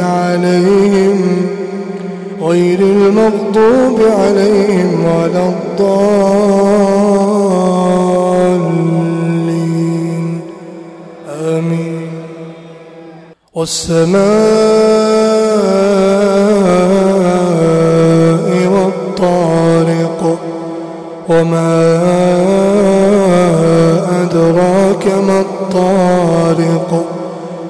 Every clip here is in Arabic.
عليهم غير المغضوب عليهم ولا الضالين. آمين. والسماء والطارق وما أدراك ما الطارق.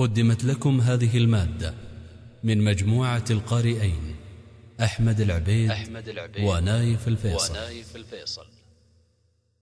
قدمت لكم هذه المادة من مجموعة القارئين أحمد العبيد, أحمد العبيد ونايف الفيصل, ونايف الفيصل.